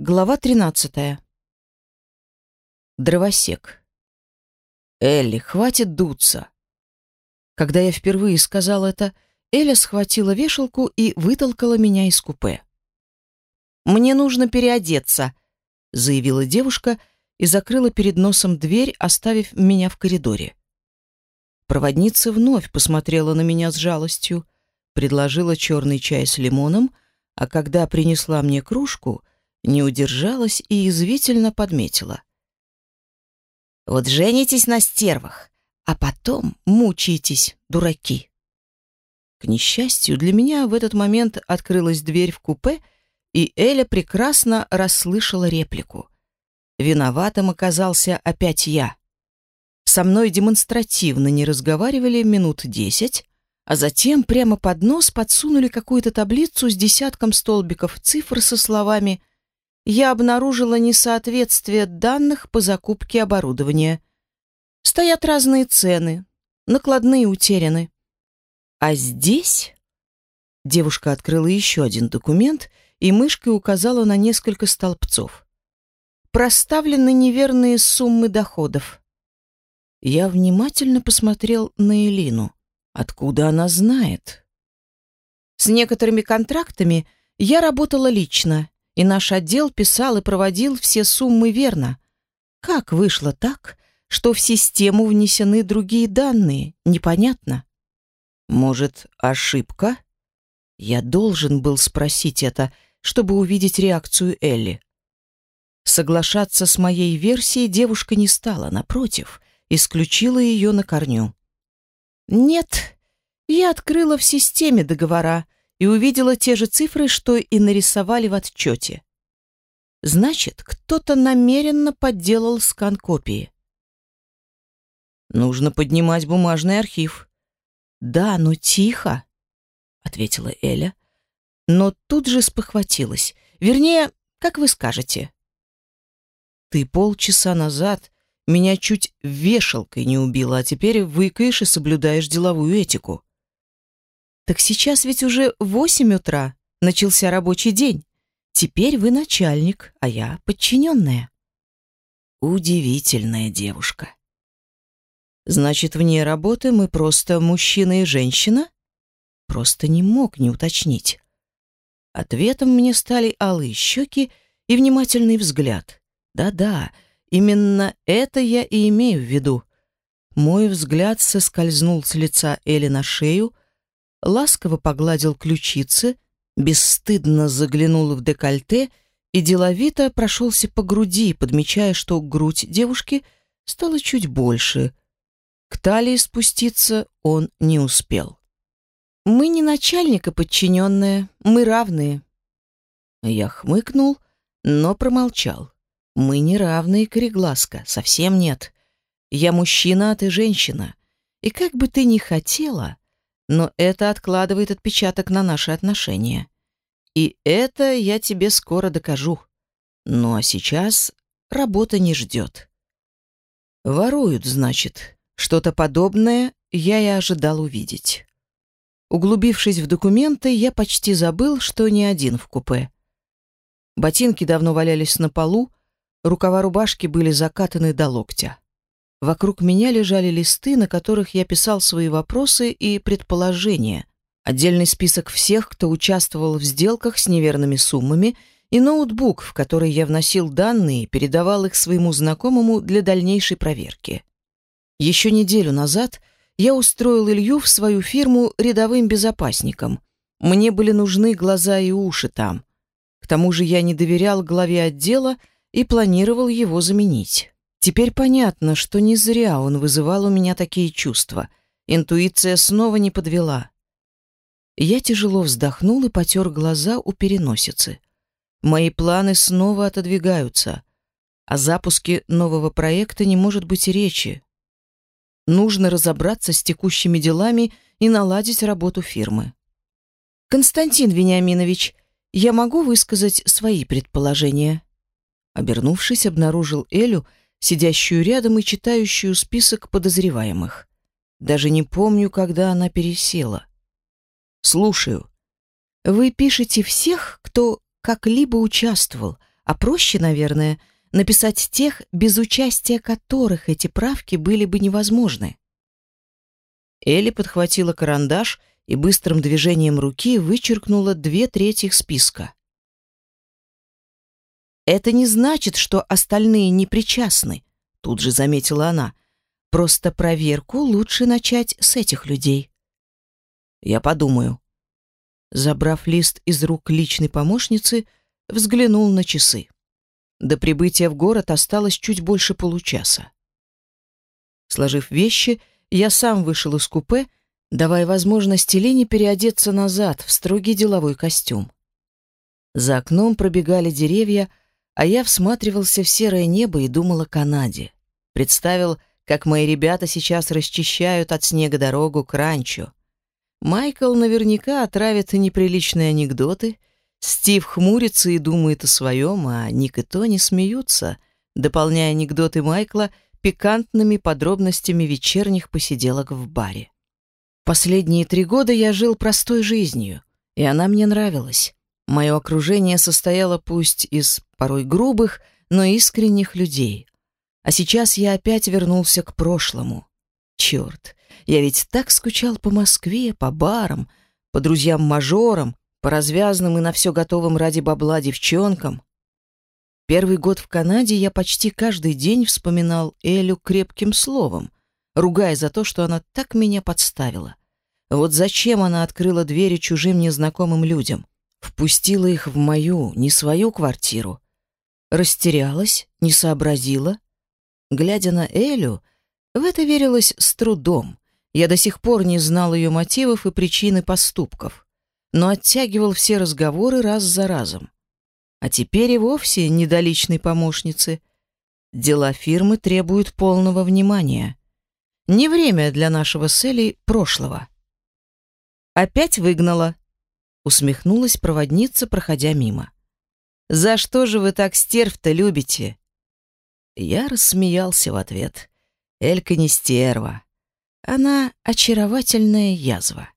Глава 13. Дровосек. Элли, хватит дуться. Когда я впервые сказал это, Эля схватила вешалку и вытолкала меня из купе. Мне нужно переодеться, заявила девушка и закрыла перед носом дверь, оставив меня в коридоре. Проводница вновь посмотрела на меня с жалостью, предложила черный чай с лимоном, а когда принесла мне кружку, не удержалась и язвительно подметила. «Вот женитесь на стервах, а потом мучаетесь, дураки». К несчастью, для меня в этот момент открылась дверь в купе, и Эля прекрасно расслышала реплику. Виноватым оказался опять я. Со мной демонстративно не разговаривали минут десять, а затем прямо под нос подсунули какую-то таблицу с десятком столбиков цифр со словами я обнаружила несоответствие данных по закупке оборудования. Стоят разные цены, накладные утеряны. А здесь... Девушка открыла еще один документ и мышкой указала на несколько столбцов. Проставлены неверные суммы доходов. Я внимательно посмотрел на Элину. Откуда она знает? С некоторыми контрактами я работала лично и наш отдел писал и проводил все суммы верно. Как вышло так, что в систему внесены другие данные, непонятно. Может, ошибка? Я должен был спросить это, чтобы увидеть реакцию Элли. Соглашаться с моей версией девушка не стала, напротив, исключила ее на корню. Нет, я открыла в системе договора, и увидела те же цифры, что и нарисовали в отчете. Значит, кто-то намеренно подделал скан копии. Нужно поднимать бумажный архив. Да, но тихо, ответила Эля, но тут же спохватилась. Вернее, как вы скажете. Ты полчаса назад меня чуть вешалкой не убила, а теперь выкаешь и соблюдаешь деловую этику. Так сейчас ведь уже восемь утра, начался рабочий день. Теперь вы начальник, а я подчиненная. Удивительная девушка. Значит, вне работы мы просто мужчина и женщина? Просто не мог не уточнить. Ответом мне стали алые щеки и внимательный взгляд. Да-да, именно это я и имею в виду. Мой взгляд соскользнул с лица Эли на шею, ласково погладил ключицы, бесстыдно заглянул в декольте и деловито прошелся по груди, подмечая, что грудь девушки стала чуть больше. К талии спуститься он не успел. «Мы не начальник и подчиненные, мы равные». Я хмыкнул, но промолчал. «Мы не равные, Корегласка, совсем нет. Я мужчина, а ты женщина. И как бы ты ни хотела, но это откладывает отпечаток на наши отношения. И это я тебе скоро докажу. Ну а сейчас работа не ждет. Воруют, значит. Что-то подобное я и ожидал увидеть. Углубившись в документы, я почти забыл, что не один в купе. Ботинки давно валялись на полу, рукава рубашки были закатаны до локтя. Вокруг меня лежали листы, на которых я писал свои вопросы и предположения, отдельный список всех, кто участвовал в сделках с неверными суммами, и ноутбук, в который я вносил данные и передавал их своему знакомому для дальнейшей проверки. Еще неделю назад я устроил Илью в свою фирму рядовым безопасником. Мне были нужны глаза и уши там. К тому же я не доверял главе отдела и планировал его заменить. Теперь понятно, что не зря он вызывал у меня такие чувства. Интуиция снова не подвела. Я тяжело вздохнул и потер глаза у переносицы. Мои планы снова отодвигаются. О запуске нового проекта не может быть речи. Нужно разобраться с текущими делами и наладить работу фирмы. Константин Вениаминович, я могу высказать свои предположения. Обернувшись, обнаружил Элю, сидящую рядом и читающую список подозреваемых. Даже не помню, когда она пересела. Слушаю. Вы пишете всех, кто как-либо участвовал, А проще, наверное, написать тех, без участия которых эти правки были бы невозможны. Элли подхватила карандаш и быстрым движением руки вычеркнула две трети списка. «Это не значит, что остальные не причастны», — тут же заметила она. «Просто проверку лучше начать с этих людей». «Я подумаю». Забрав лист из рук личной помощницы, взглянул на часы. До прибытия в город осталось чуть больше получаса. Сложив вещи, я сам вышел из купе, давая возможность Лене переодеться назад в строгий деловой костюм. За окном пробегали деревья, а я всматривался в серое небо и думал о Канаде. Представил, как мои ребята сейчас расчищают от снега дорогу к ранчо. Майкл наверняка отравит неприличные анекдоты, Стив хмурится и думает о своем, а Ник и Тони смеются, дополняя анекдоты Майкла пикантными подробностями вечерних посиделок в баре. Последние три года я жил простой жизнью, и она мне нравилась. Мое окружение состояло пусть из порой грубых, но искренних людей. А сейчас я опять вернулся к прошлому. Черт, я ведь так скучал по Москве, по барам, по друзьям-мажорам, по развязным и на все готовым ради бабла девчонкам. Первый год в Канаде я почти каждый день вспоминал Элю крепким словом, ругая за то, что она так меня подставила. Вот зачем она открыла двери чужим незнакомым людям, впустила их в мою, не свою квартиру. Растерялась, не сообразила. Глядя на Элю, в это верилось с трудом. Я до сих пор не знал ее мотивов и причины поступков но оттягивал все разговоры раз за разом. А теперь и вовсе не до помощницы. Дела фирмы требуют полного внимания. Не время для нашего с Элей прошлого. «Опять выгнала», — усмехнулась проводница, проходя мимо. «За что же вы так стерв-то любите?» Я рассмеялся в ответ. Элька не стерва. Она очаровательная язва.